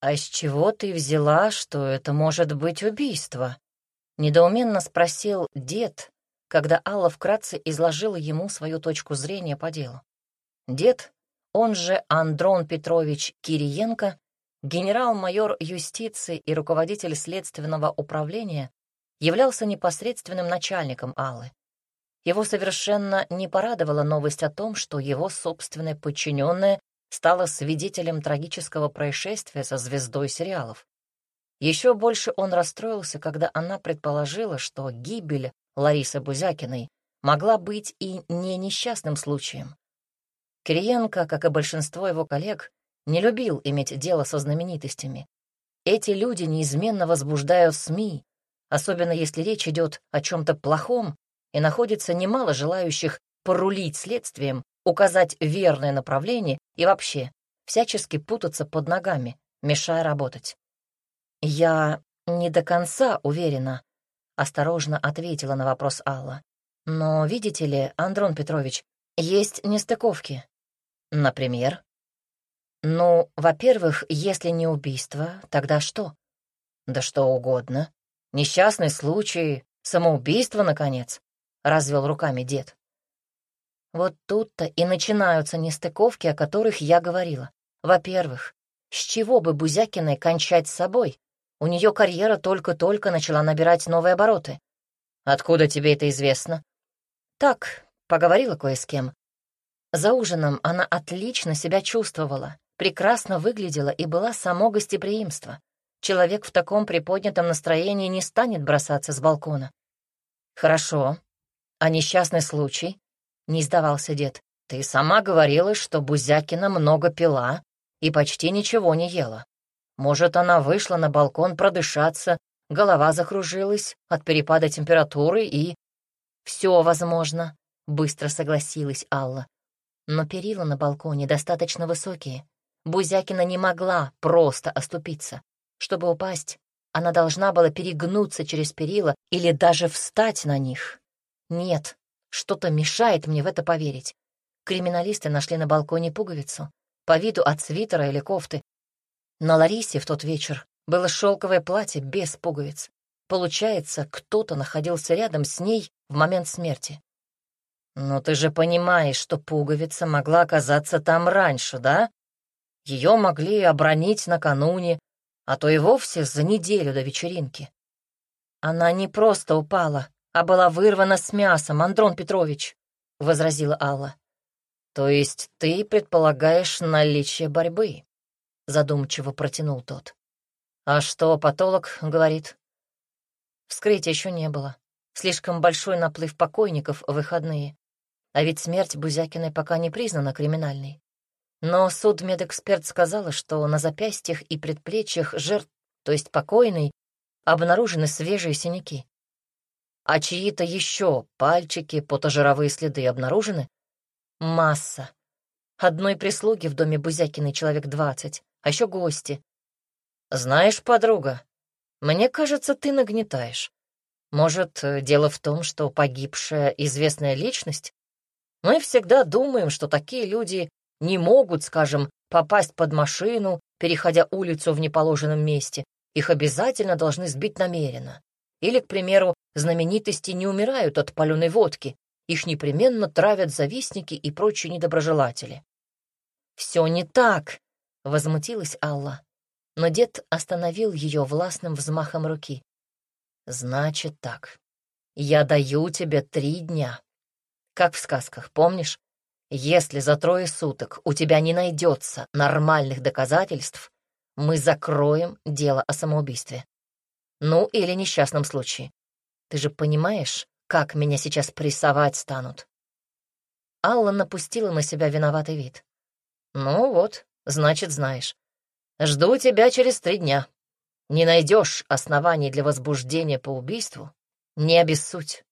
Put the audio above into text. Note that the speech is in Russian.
«А с чего ты взяла, что это может быть убийство?» — недоуменно спросил дед, когда Алла вкратце изложила ему свою точку зрения по делу. Дед, он же Андрон Петрович Кириенко, генерал-майор юстиции и руководитель следственного управления, являлся непосредственным начальником Аллы. Его совершенно не порадовала новость о том, что его собственная подчиненная стала свидетелем трагического происшествия со звездой сериалов. Еще больше он расстроился, когда она предположила, что гибель Ларисы Бузякиной могла быть и не несчастным случаем. Кириенко, как и большинство его коллег, не любил иметь дело со знаменитостями. Эти люди неизменно возбуждают СМИ, особенно если речь идет о чем-то плохом, и находится немало желающих порулить следствием, указать верное направление и вообще всячески путаться под ногами, мешая работать. «Я не до конца уверена», — осторожно ответила на вопрос Алла. «Но, видите ли, Андрон Петрович, есть нестыковки. Например? Ну, во-первых, если не убийство, тогда что? Да что угодно. Несчастный случай, самоубийство, наконец, — развел руками дед. Вот тут-то и начинаются нестыковки, о которых я говорила. Во-первых, с чего бы Бузякиной кончать с собой? У нее карьера только-только начала набирать новые обороты. Откуда тебе это известно? Так, поговорила кое с кем. За ужином она отлично себя чувствовала, прекрасно выглядела и была само гостеприимство. Человек в таком приподнятом настроении не станет бросаться с балкона. «Хорошо. А несчастный случай?» — не сдавался дед. «Ты сама говорила, что Бузякина много пила и почти ничего не ела. Может, она вышла на балкон продышаться, голова закружилась от перепада температуры и...» «Все возможно», — быстро согласилась Алла. Но перила на балконе достаточно высокие. Бузякина не могла просто оступиться. Чтобы упасть, она должна была перегнуться через перила или даже встать на них. Нет, что-то мешает мне в это поверить. Криминалисты нашли на балконе пуговицу, по виду от свитера или кофты. На Ларисе в тот вечер было шелковое платье без пуговиц. Получается, кто-то находился рядом с ней в момент смерти. «Но ты же понимаешь, что пуговица могла оказаться там раньше, да? Ее могли обронить накануне, а то и вовсе за неделю до вечеринки. Она не просто упала, а была вырвана с мясом, Андрон Петрович», — возразила Алла. «То есть ты предполагаешь наличие борьбы?» — задумчиво протянул тот. «А что патолог говорит?» Вскрытия еще не было. Слишком большой наплыв покойников в выходные. А ведь смерть Бузякиной пока не признана криминальной. Но судмедэксперт сказала, что на запястьях и предплечьях жертв, то есть покойной, обнаружены свежие синяки. А чьи-то еще пальчики, потожировые следы обнаружены? Масса. Одной прислуги в доме Бузякиной человек двадцать, а еще гости. Знаешь, подруга, мне кажется, ты нагнетаешь. Может, дело в том, что погибшая известная личность? Мы всегда думаем, что такие люди не могут, скажем, попасть под машину, переходя улицу в неположенном месте. Их обязательно должны сбить намеренно. Или, к примеру, знаменитости не умирают от паленой водки, их непременно травят завистники и прочие недоброжелатели. «Все не так!» — возмутилась Алла. Но дед остановил ее властным взмахом руки. «Значит так. Я даю тебе три дня. Как в сказках, помнишь? Если за трое суток у тебя не найдется нормальных доказательств, мы закроем дело о самоубийстве. Ну, или несчастном случае. Ты же понимаешь, как меня сейчас прессовать станут?» Алла напустила на себя виноватый вид. «Ну вот, значит, знаешь. Жду тебя через три дня. Не найдешь оснований для возбуждения по убийству? Не обессудь.